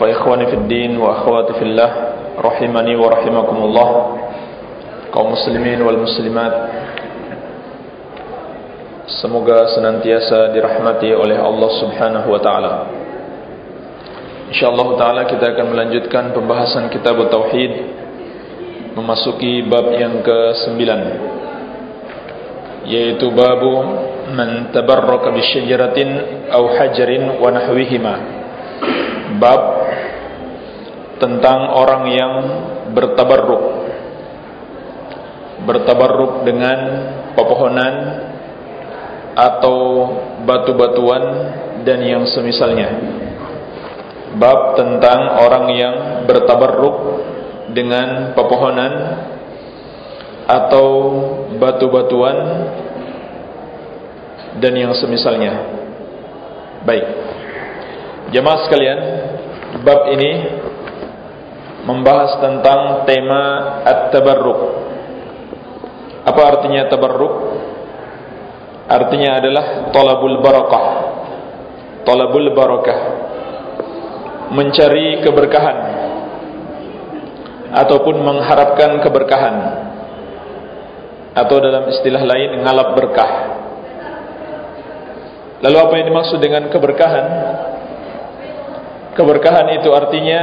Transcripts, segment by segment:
فإخواني في الدين وأخواتي في الله رحمني ورحمكم الله kaum muslimin wal muslimat semoga senantiasa dirahmati oleh Allah Subhanahu wa taala insyaallah taala kita akan melanjutkan pembahasan kitab tauhid memasuki bab yang ke-9 yaitu babu man tabarraka bi syajaratin aw hajarin wa nahwihima bab tentang orang yang bertabarruk. Bertabarruk dengan pepohonan atau batu-batuan dan yang semisalnya. Bab tentang orang yang bertabarruk dengan pepohonan atau batu-batuan dan yang semisalnya. Baik. Jemaah sekalian bab ini membahas tentang tema at-tabarruk apa artinya tabarruk? Artinya adalah talabul barakah. Talabul barakah. Mencari keberkahan ataupun mengharapkan keberkahan. Atau dalam istilah lain ngalap berkah. Lalu apa yang dimaksud dengan keberkahan? Keberkahan itu artinya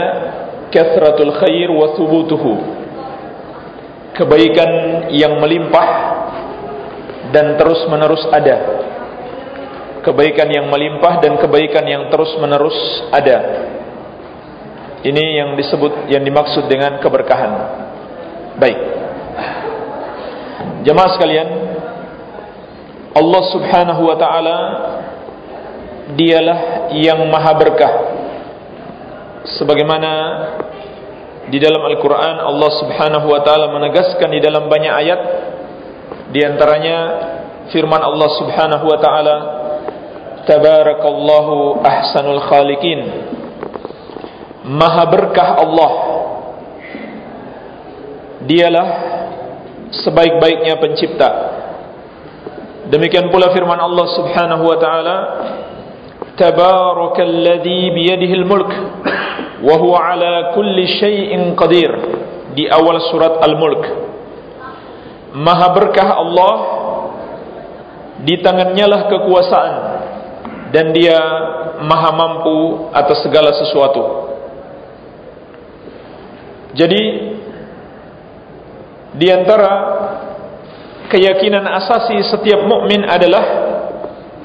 kathratul khair wa thubutuhu. Kebaikan yang melimpah dan terus menerus ada. Kebaikan yang melimpah dan kebaikan yang terus menerus ada. Ini yang disebut yang dimaksud dengan keberkahan. Baik. Jemaah sekalian Allah subhanahu wa ta'ala dialah yang maha berkah. Sebagaimana di dalam Al-Quran Allah subhanahu wa ta'ala menegaskan di dalam banyak ayat Di antaranya firman Allah subhanahu wa ta'ala Tabarakallahu ahsanul khalikin Maha berkah Allah. Dialah sebaik-baiknya pencipta. Demikian pula firman Allah subhanahu wa ta'ala Tabarakalladhi biyadihil mulk wa huwa ala kulli syai'in qadir. Di awal surat Al-Mulk. Maha berkah Allah. Di tangannya lah kekuasaan. Dan dia maha mampu atas segala sesuatu. Jadi di antara keyakinan asasi setiap mukmin adalah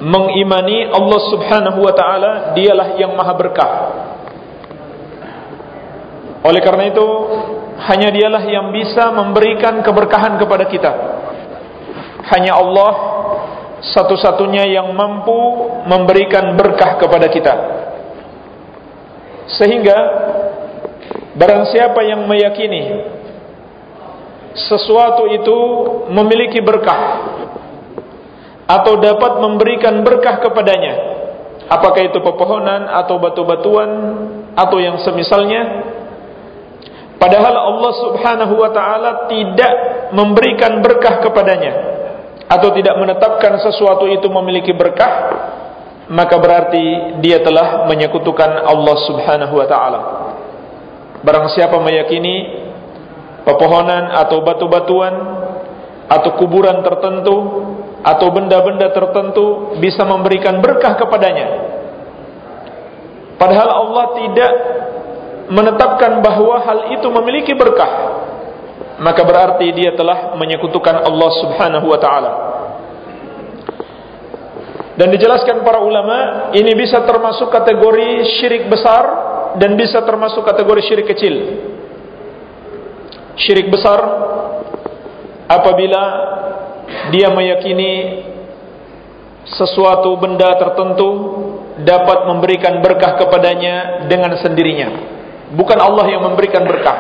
mengimani Allah Subhanahu wa taala dialah yang maha berkah oleh karena itu hanya dialah yang bisa memberikan keberkahan kepada kita. Hanya Allah satu-satunya yang mampu memberikan berkah kepada kita. Sehingga barang siapa yang meyakini sesuatu itu memiliki berkah atau dapat memberikan berkah kepadanya, apakah itu pepohonan atau batu-batuan atau yang semisalnya, Padahal Allah subhanahu wa ta'ala tidak memberikan berkah kepadanya Atau tidak menetapkan sesuatu itu memiliki berkah Maka berarti dia telah menyekutukan Allah subhanahu wa ta'ala. Barang siapa meyakini Pepohonan atau batu-batuan Atau kuburan tertentu Atau benda-benda tertentu Bisa memberikan berkah kepadanya Padahal Allah tidak menetapkan bahwa hal itu memiliki berkah maka berarti dia telah menyekutukan Allah Subhanahu wa taala. Dan dijelaskan para ulama ini bisa termasuk kategori syirik besar dan bisa termasuk kategori syirik kecil. Syirik besar apabila dia meyakini sesuatu benda tertentu dapat memberikan berkah kepadanya dengan sendirinya bukan Allah yang memberikan berkah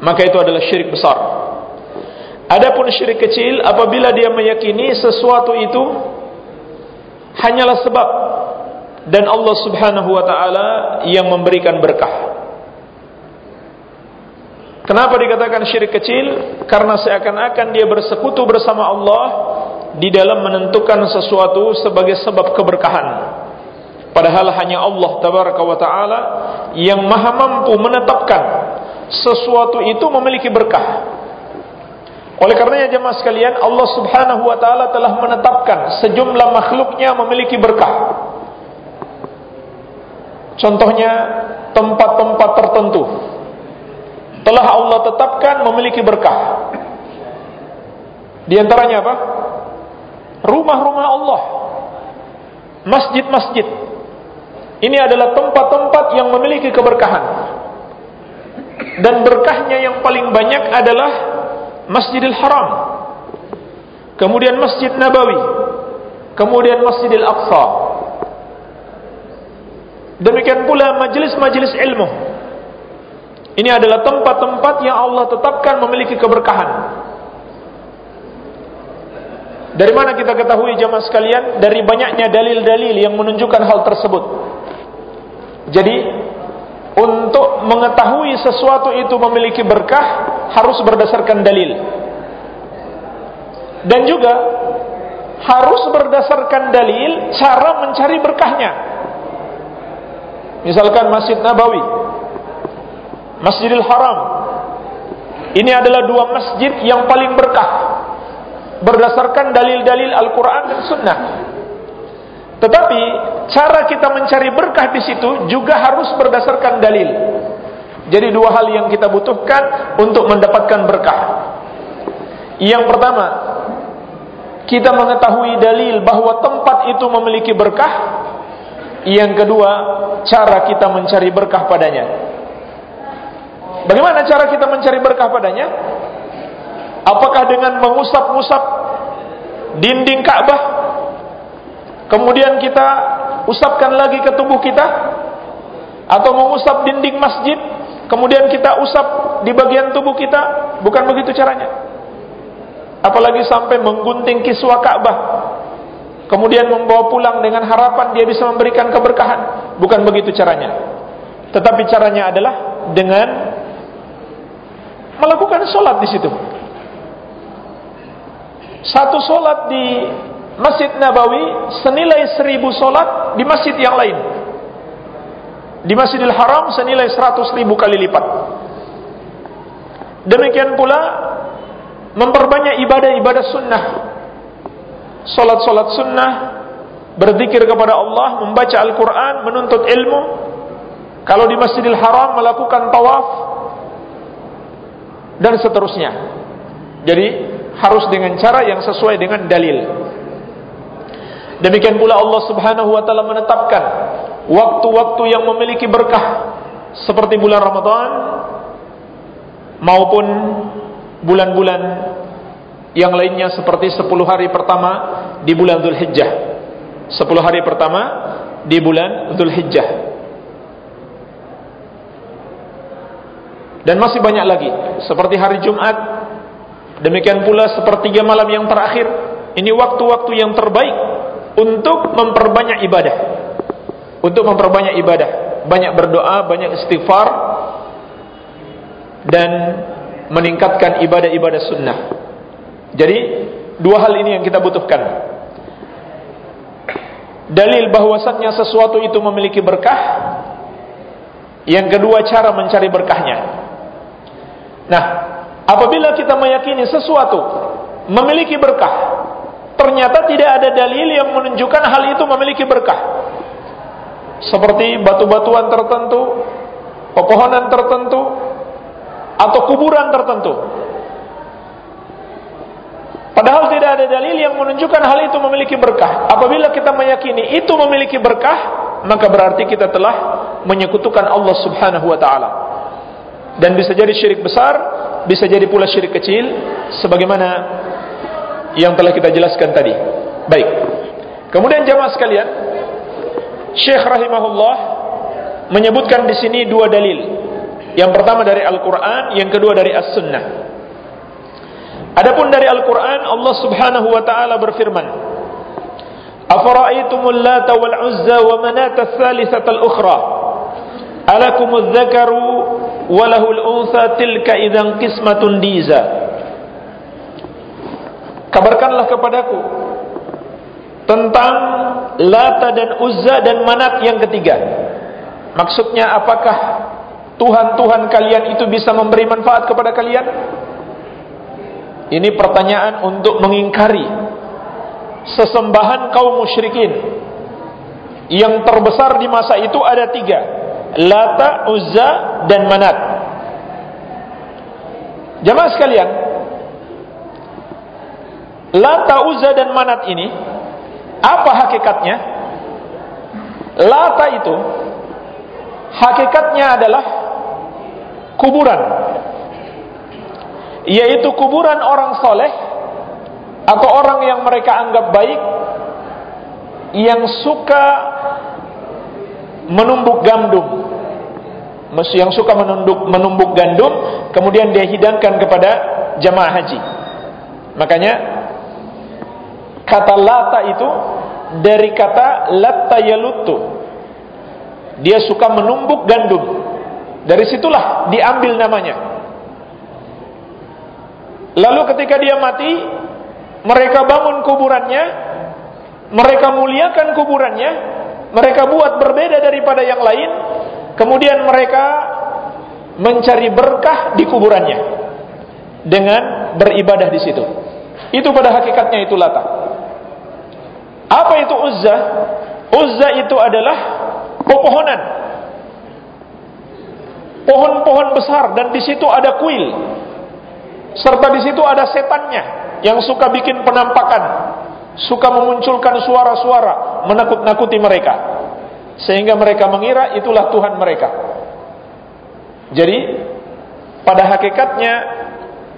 maka itu adalah syirik besar adapun syirik kecil apabila dia meyakini sesuatu itu hanyalah sebab dan Allah Subhanahu wa taala yang memberikan berkah Kenapa dikatakan syirik kecil? Karena seakan-akan dia bersekutu bersama Allah di dalam menentukan sesuatu sebagai sebab keberkahan. Padahal hanya Allah tabaraka wa taala yang maha mampu menetapkan sesuatu itu memiliki berkah. Oleh karenanya jemaah sekalian, Allah Subhanahu wa taala telah menetapkan sejumlah makhluknya memiliki berkah. Contohnya tempat-tempat tertentu telah Allah tetapkan memiliki berkah. Di antaranya apa? Rumah-rumah Allah. Masjid-masjid. Ini adalah tempat-tempat yang memiliki keberkahan. Dan berkahnya yang paling banyak adalah Masjidil Haram. Kemudian Masjid Nabawi. Kemudian Masjidil Aqsa. Demikian pula majlis-majlis ilmu ini adalah tempat-tempat yang Allah tetapkan memiliki keberkahan. Dari mana kita ketahui jamaah sekalian? Dari banyaknya dalil-dalil yang menunjukkan hal tersebut. Jadi, untuk mengetahui sesuatu itu memiliki berkah, harus berdasarkan dalil. Dan juga, harus berdasarkan dalil cara mencari berkahnya. Misalkan Masjid Nabawi, Masjidil Haram. Ini adalah dua masjid yang paling berkah berdasarkan dalil-dalil Al-Qur'an dan Sunnah. Tetapi cara kita mencari berkah di situ juga harus berdasarkan dalil. Jadi dua hal yang kita butuhkan untuk mendapatkan berkah. Yang pertama, kita mengetahui dalil bahwa tempat itu memiliki berkah. Yang kedua, cara kita mencari berkah padanya. Bagaimana cara kita mencari berkah padanya? Apakah dengan mengusap-usap dinding Ka'bah? Kemudian kita usapkan lagi ke tubuh kita? Atau mengusap dinding masjid? Kemudian kita usap di bagian tubuh kita? Bukan begitu caranya. Apalagi sampai menggunting kiswa Ka'bah. Kemudian membawa pulang dengan harapan dia bisa memberikan keberkahan. Bukan begitu caranya. Tetapi caranya adalah dengan melakukan sholat di situ. Satu sholat di Masjid Nabawi senilai seribu sholat di masjid yang lain. Di Masjidil Haram senilai seratus ribu kali lipat. Demikian pula memperbanyak ibadah-ibadah sunnah. Sholat-sholat sunnah, berzikir kepada Allah, membaca Al-Quran, menuntut ilmu. Kalau di Masjidil Haram melakukan tawaf, dan seterusnya. Jadi harus dengan cara yang sesuai dengan dalil. Demikian pula Allah Subhanahu wa taala menetapkan waktu-waktu yang memiliki berkah seperti bulan Ramadan maupun bulan-bulan yang lainnya seperti 10 hari pertama di bulan Zulhijjah. 10 hari pertama di bulan Zulhijjah. dan masih banyak lagi seperti hari Jumat demikian pula sepertiga malam yang terakhir ini waktu-waktu yang terbaik untuk memperbanyak ibadah. Untuk memperbanyak ibadah. Banyak berdoa, banyak istighfar. Dan meningkatkan ibadah-ibadah sunnah. Jadi dua hal ini yang kita butuhkan. Dalil bahwasannya sesuatu itu memiliki berkah. Yang kedua cara mencari berkahnya. Nah, apabila kita meyakini sesuatu memiliki berkah, ternyata tidak ada dalil yang menunjukkan hal itu memiliki berkah. Seperti batu-batuan tertentu, pepohonan tertentu, atau kuburan tertentu. Padahal tidak ada dalil yang menunjukkan hal itu memiliki berkah. Apabila kita meyakini itu memiliki berkah, maka berarti kita telah menyekutukan Allah Subhanahu wa taala dan bisa jadi syirik besar, bisa jadi pula syirik kecil sebagaimana yang telah kita jelaskan tadi. Baik. Kemudian jamaah sekalian, Syekh rahimahullah menyebutkan di sini dua dalil. Yang pertama dari Al-Qur'an, yang kedua dari As-Sunnah. Adapun dari Al-Qur'an Allah Subhanahu wa taala berfirman, "Afara'aytumul Lata wal Uzza wa Manata ats-tsalitsata al-ukhra? Alakumudz dzakaru wa lahul untha tilka idzan qismatun diza?" Kabarkanlah kepadaku tentang Lata dan Uzza dan Manat yang ketiga. Maksudnya apakah Tuhan-Tuhan kalian itu bisa memberi manfaat kepada kalian? Ini pertanyaan untuk mengingkari sesembahan kaum musyrikin. Yang terbesar di masa itu ada tiga. Lata, Uzza, dan Manat. Jamaah sekalian, Lata, Uzza, dan Manat ini, apa hakikatnya? Lata itu hakikatnya adalah kuburan. Yaitu kuburan orang soleh atau orang yang mereka anggap baik yang suka menumbuk gandum. Yang suka menumbuk, menumbuk gandum kemudian dia hidangkan kepada jamaah haji. Makanya kata lata itu dari kata latta yalutu dia suka menumbuk gandum. Dari situlah diambil namanya. Lalu ketika dia mati, mereka bangun kuburannya, mereka muliakan kuburannya, mereka buat berbeda daripada yang lain, kemudian mereka mencari berkah di kuburannya dengan beribadah di situ. Itu pada hakikatnya itu lata. Apa itu Uzza? Uzza itu adalah pepohonan. Pohon-pohon besar dan di situ ada kuil. Serta di situ ada setannya yang suka bikin penampakan, suka memunculkan suara-suara menakut-nakuti mereka. Sehingga mereka mengira itulah Tuhan mereka. Jadi pada hakikatnya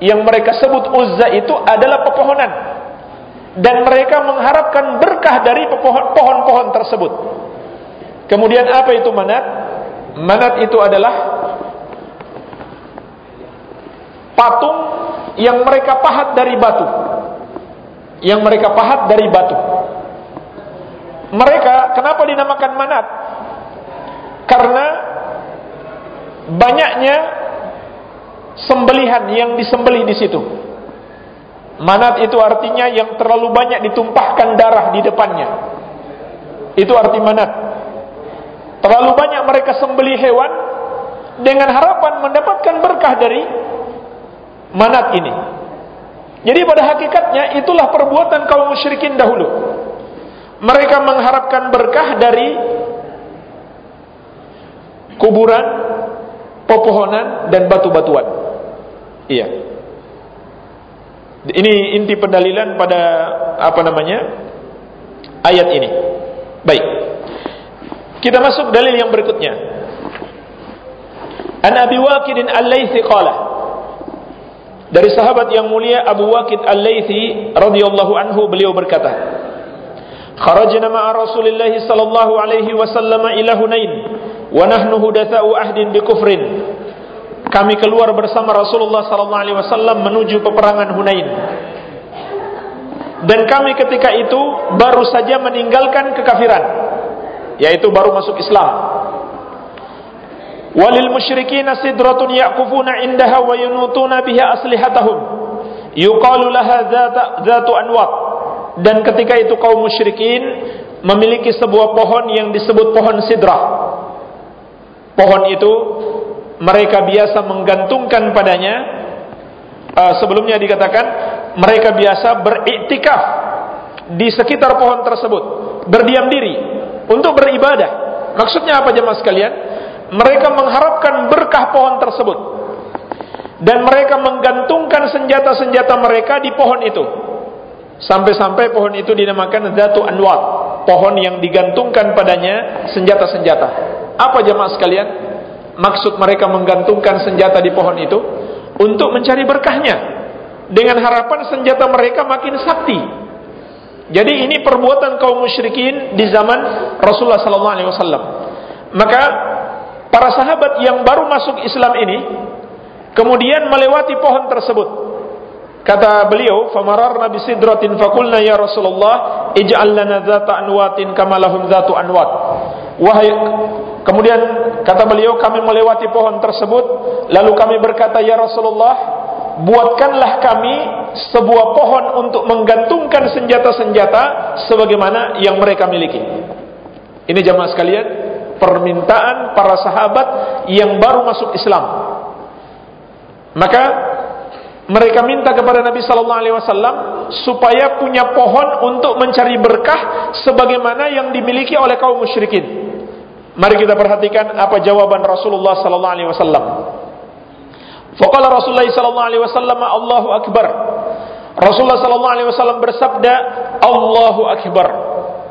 yang mereka sebut Uzza itu adalah pepohonan dan mereka mengharapkan berkah dari pohon-pohon tersebut. Kemudian apa itu manat? Manat itu adalah patung yang mereka pahat dari batu. Yang mereka pahat dari batu. Mereka kenapa dinamakan manat? Karena banyaknya sembelihan yang disembelih di situ. Manat itu artinya yang terlalu banyak ditumpahkan darah di depannya. Itu arti manat. Terlalu banyak mereka sembeli hewan dengan harapan mendapatkan berkah dari manat ini. Jadi pada hakikatnya itulah perbuatan kaum musyrikin dahulu. Mereka mengharapkan berkah dari kuburan, pepohonan dan batu-batuan. Iya. Ini inti pendalilan pada apa namanya? ayat ini. Baik. Kita masuk dalil yang berikutnya. An Abi Waqid Al-Laitsi qala Dari sahabat yang mulia Abu Waqid Al-Laitsi radhiyallahu anhu beliau berkata Kharajna ma'a Rasulillah sallallahu alaihi wasallam ila Hunain wa nahnu hudatsa'u ahdin bi kufrin Kami keluar bersama Rasulullah sallallahu alaihi wasallam menuju peperangan Hunain dan kami ketika itu baru saja meninggalkan kekafiran yaitu baru masuk Islam. Walil musyrikin sidratun yaqufuna indaha wa yunutuna biha aslihatahum. Yuqalu laha zatu anwat. Dan ketika itu kaum musyrikin memiliki sebuah pohon yang disebut pohon sidrah. Pohon itu mereka biasa menggantungkan padanya uh, sebelumnya dikatakan mereka biasa beriktikaf di sekitar pohon tersebut, berdiam diri untuk beribadah. Maksudnya apa jemaah sekalian? Mereka mengharapkan berkah pohon tersebut. Dan mereka menggantungkan senjata-senjata mereka di pohon itu. Sampai-sampai pohon itu dinamakan Zatu Anwar. Pohon yang digantungkan padanya senjata-senjata. Apa jemaah sekalian? Maksud mereka menggantungkan senjata di pohon itu untuk mencari berkahnya. Dengan harapan senjata mereka makin sakti, jadi ini perbuatan kaum musyrikin di zaman Rasulullah sallallahu alaihi wasallam. Maka para sahabat yang baru masuk Islam ini kemudian melewati pohon tersebut. Kata beliau, "Famararna bi sidratin faqulna ya Rasulullah, ij'al lana dzata anwatin kama lahum dzatu anwat." Wahai kemudian kata beliau kami melewati pohon tersebut lalu kami berkata ya Rasulullah buatkanlah kami sebuah pohon untuk menggantungkan senjata-senjata sebagaimana yang mereka miliki. Ini jamaah sekalian, permintaan para sahabat yang baru masuk Islam. Maka mereka minta kepada Nabi sallallahu alaihi wasallam supaya punya pohon untuk mencari berkah sebagaimana yang dimiliki oleh kaum musyrikin. Mari kita perhatikan apa jawaban Rasulullah sallallahu alaihi wasallam. Faqala Rasulullah sallallahu alaihi wasallam Allahu akbar. Rasulullah sallallahu alaihi wasallam bersabda Allahu akbar.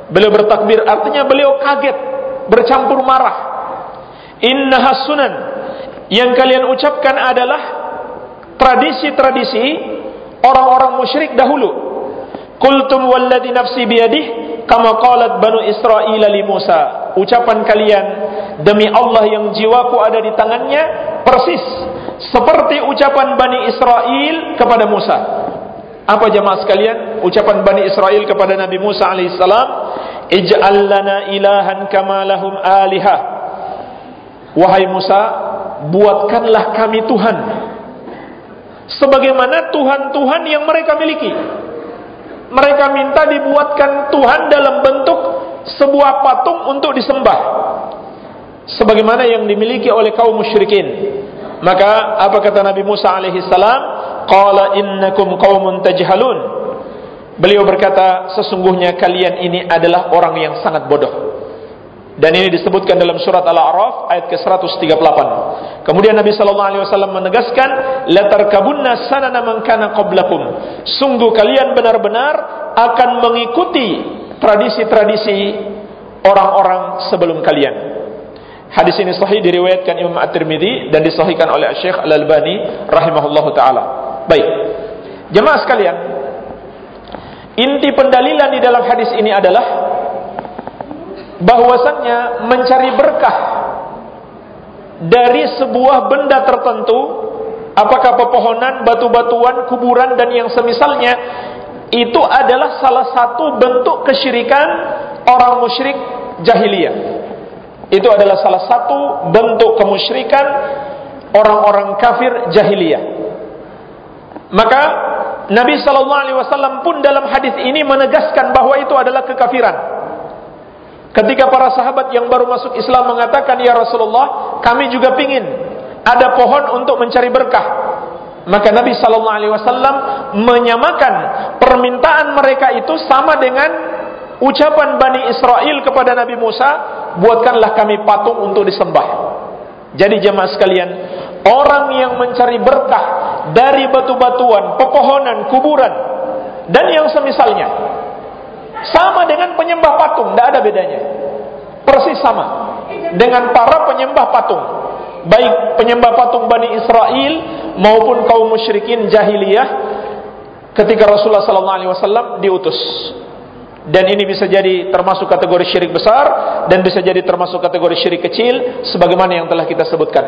Beliau bertakbir artinya beliau kaget, bercampur marah. Innaha sunan yang kalian ucapkan adalah tradisi-tradisi orang-orang musyrik dahulu. Qultum walladhi nafsi biyadih kama qalat banu Israel li Musa ucapan kalian demi Allah yang jiwaku ada di tangannya persis seperti ucapan Bani Israel kepada Musa. Apa jemaah sekalian? Ucapan Bani Israel kepada Nabi Musa alaihissalam, "Ij'al lana ilahan kama lahum alihah." Wahai Musa, buatkanlah kami Tuhan sebagaimana Tuhan-Tuhan yang mereka miliki. Mereka minta dibuatkan Tuhan dalam bentuk sebuah patung untuk disembah. Sebagaimana yang dimiliki oleh kaum musyrikin. Maka apa kata Nabi Musa alaihi salam? Qala innakum qaumun tajhalun. Beliau berkata sesungguhnya kalian ini adalah orang yang sangat bodoh dan ini disebutkan dalam surat Al-A'raf ayat ke-138. Kemudian Nabi sallallahu alaihi wasallam menegaskan, "La tarkabunna sanana man kana qablakum." Sungguh kalian benar-benar akan mengikuti tradisi-tradisi orang-orang sebelum kalian. Hadis ini sahih diriwayatkan Imam At-Tirmidzi dan disahihkan oleh Syekh Al-Albani rahimahullahu taala. Baik. Jemaah sekalian, inti pendalilan di dalam hadis ini adalah bahwasannya mencari berkah dari sebuah benda tertentu apakah pepohonan, batu-batuan, kuburan dan yang semisalnya itu adalah salah satu bentuk kesyirikan orang musyrik jahiliyah. Itu adalah salah satu bentuk kemusyrikan orang-orang kafir jahiliyah. Maka Nabi sallallahu alaihi wasallam pun dalam hadis ini menegaskan bahwa itu adalah kekafiran. Ketika para sahabat yang baru masuk Islam mengatakan, "Ya Rasulullah, kami juga pingin ada pohon untuk mencari berkah." Maka Nabi Shallallahu Alaihi Wasallam menyamakan permintaan mereka itu sama dengan ucapan Bani Israel kepada Nabi Musa, buatkanlah kami patung untuk disembah. Jadi jemaah sekalian, orang yang mencari berkah dari batu-batuan, pepohonan, kuburan, dan yang semisalnya, sama dengan penyembah patung, tidak ada bedanya. Persis sama dengan para penyembah patung baik penyembah patung Bani Israel maupun kaum musyrikin jahiliyah ketika Rasulullah wasallam diutus. Dan ini bisa jadi termasuk kategori syirik besar dan bisa jadi termasuk kategori syirik kecil sebagaimana yang telah kita sebutkan.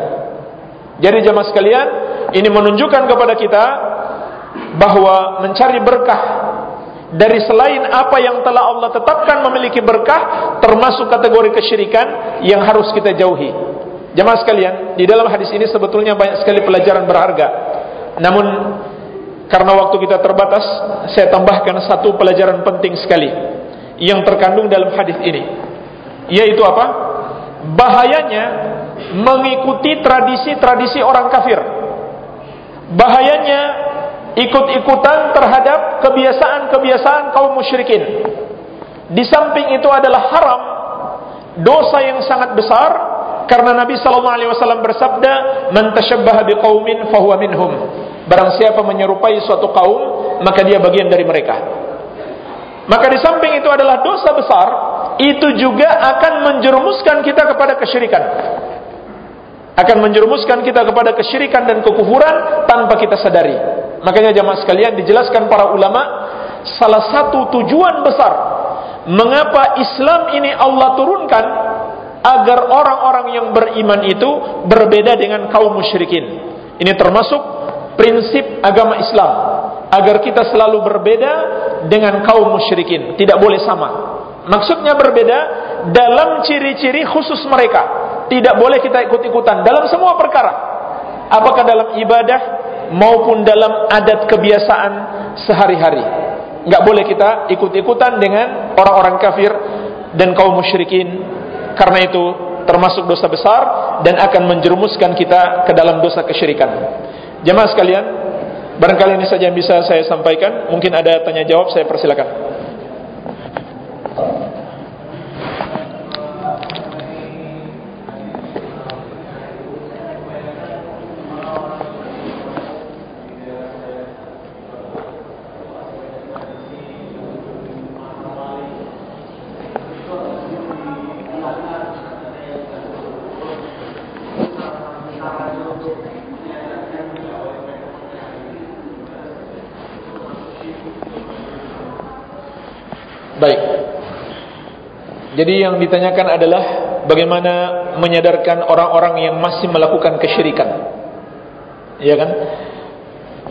Jadi jemaah sekalian, ini menunjukkan kepada kita bahwa mencari berkah dari selain apa yang telah Allah tetapkan memiliki berkah termasuk kategori kesyirikan yang harus kita jauhi. Jemaah sekalian, di dalam hadis ini sebetulnya banyak sekali pelajaran berharga. Namun karena waktu kita terbatas, saya tambahkan satu pelajaran penting sekali yang terkandung dalam hadis ini. Yaitu apa? Bahayanya mengikuti tradisi-tradisi orang kafir. Bahayanya ikut-ikutan terhadap kebiasaan-kebiasaan kaum musyrikin. Di samping itu adalah haram, dosa yang sangat besar karena Nabi sallallahu alaihi wasallam bersabda, "Man tashabbaha biqaumin fahuwa minhum." Barang siapa menyerupai suatu kaum, maka dia bagian dari mereka. Maka di samping itu adalah dosa besar, itu juga akan menjerumuskan kita kepada kesyirikan. Akan menjerumuskan kita kepada kesyirikan dan kekufuran tanpa kita sadari. Makanya jamaah sekalian dijelaskan para ulama, salah satu tujuan besar mengapa Islam ini Allah turunkan agar orang-orang yang beriman itu berbeda dengan kaum musyrikin. Ini termasuk prinsip agama Islam agar kita selalu berbeda dengan kaum musyrikin, tidak boleh sama. Maksudnya berbeda dalam ciri-ciri khusus mereka. Tidak boleh kita ikut-ikutan dalam semua perkara. Apakah dalam ibadah maupun dalam adat kebiasaan sehari-hari. Enggak boleh kita ikut-ikutan dengan orang-orang kafir dan kaum musyrikin. Karena itu termasuk dosa besar dan akan menjerumuskan kita ke dalam dosa kesyirikan. Jemaah sekalian, barangkali ini saja yang bisa saya sampaikan. Mungkin ada tanya jawab, saya persilakan. Baik. Jadi yang ditanyakan adalah bagaimana menyadarkan orang-orang yang masih melakukan kesyirikan. Iya kan?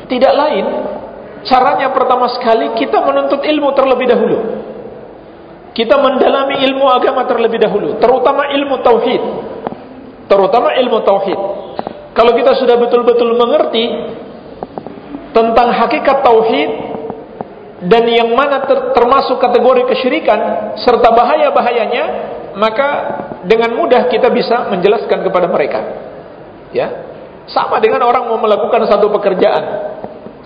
Tidak lain caranya pertama sekali kita menuntut ilmu terlebih dahulu. Kita mendalami ilmu agama terlebih dahulu, terutama ilmu tauhid. Terutama ilmu tauhid. Kalau kita sudah betul-betul mengerti tentang hakikat tauhid, dan yang mana ter termasuk kategori kesyirikan serta bahaya-bahayanya maka dengan mudah kita bisa menjelaskan kepada mereka. Ya. Sama dengan orang mau melakukan satu pekerjaan.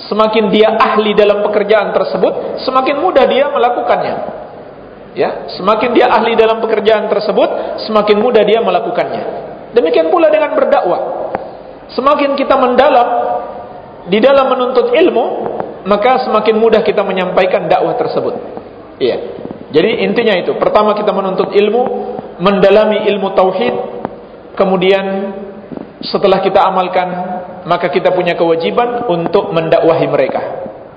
Semakin dia ahli dalam pekerjaan tersebut semakin mudah dia melakukannya. Ya. Semakin dia ahli dalam pekerjaan tersebut semakin mudah dia melakukannya. Demikian pula dengan berdakwah. Semakin kita mendalam di dalam menuntut ilmu maka semakin mudah kita menyampaikan dakwah tersebut. Iya. Jadi intinya itu. Pertama kita menuntut ilmu, mendalami ilmu tauhid, kemudian setelah kita amalkan, maka kita punya kewajiban untuk mendakwahi mereka,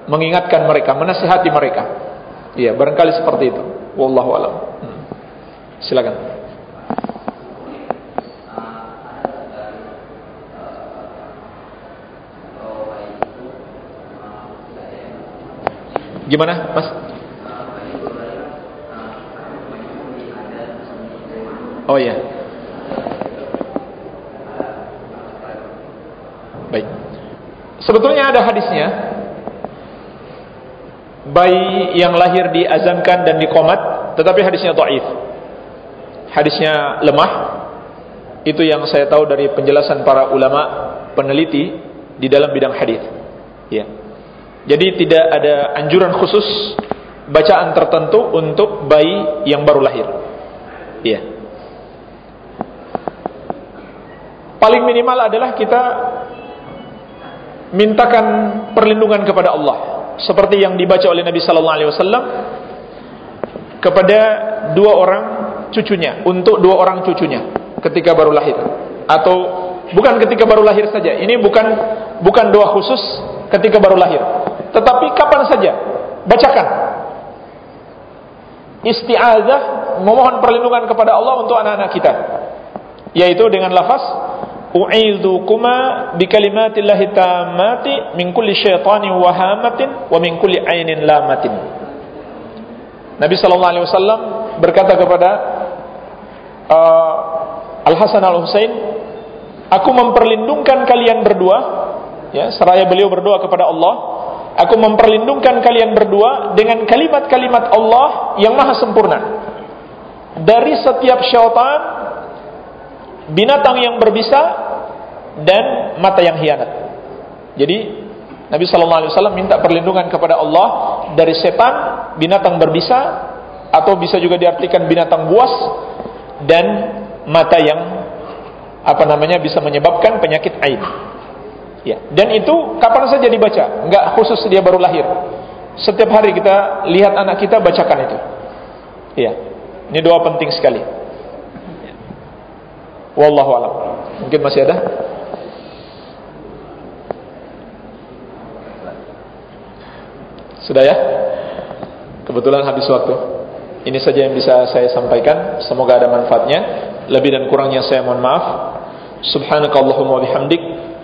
mengingatkan mereka, menasihati mereka. Iya, barangkali seperti itu. Wallahu alam. Hmm. Silakan. Gimana, Mas? Oh iya. Baik. Sebetulnya ada hadisnya. Bayi yang lahir diazankan dan dikomat, tetapi hadisnya dhaif. Hadisnya lemah. Itu yang saya tahu dari penjelasan para ulama peneliti di dalam bidang hadis. Ya. Jadi tidak ada anjuran khusus bacaan tertentu untuk bayi yang baru lahir. Iya. Paling minimal adalah kita mintakan perlindungan kepada Allah seperti yang dibaca oleh Nabi sallallahu alaihi wasallam kepada dua orang cucunya untuk dua orang cucunya ketika baru lahir atau bukan ketika baru lahir saja ini bukan bukan doa khusus ketika baru lahir tetapi kapan saja? Bacakan. Isti'azah memohon perlindungan kepada Allah untuk anak-anak kita. Yaitu dengan lafaz u'idzukuma bikalimatillahi tammati min kulli syaitanin wahamatin wa min kulli ainin lamatin Nabi sallallahu alaihi wasallam berkata kepada uh, Al Hasan Al Husain aku memperlindungkan kalian berdua ya seraya beliau berdoa kepada Allah Aku memperlindungkan kalian berdua dengan kalimat-kalimat Allah yang maha sempurna. Dari setiap syaitan, binatang yang berbisa, dan mata yang hianat. Jadi, Nabi Wasallam minta perlindungan kepada Allah dari setan, binatang berbisa, atau bisa juga diartikan binatang buas, dan mata yang apa namanya bisa menyebabkan penyakit ain. Ya, dan itu kapan saja dibaca, enggak khusus dia baru lahir. Setiap hari kita lihat anak kita bacakan itu. Ya. Ini doa penting sekali. Wallahu alam. Mungkin masih ada? Sudah ya? Kebetulan habis waktu. Ini saja yang bisa saya sampaikan. Semoga ada manfaatnya. Lebih dan kurangnya saya mohon maaf. Subhanakallahumma bihamdik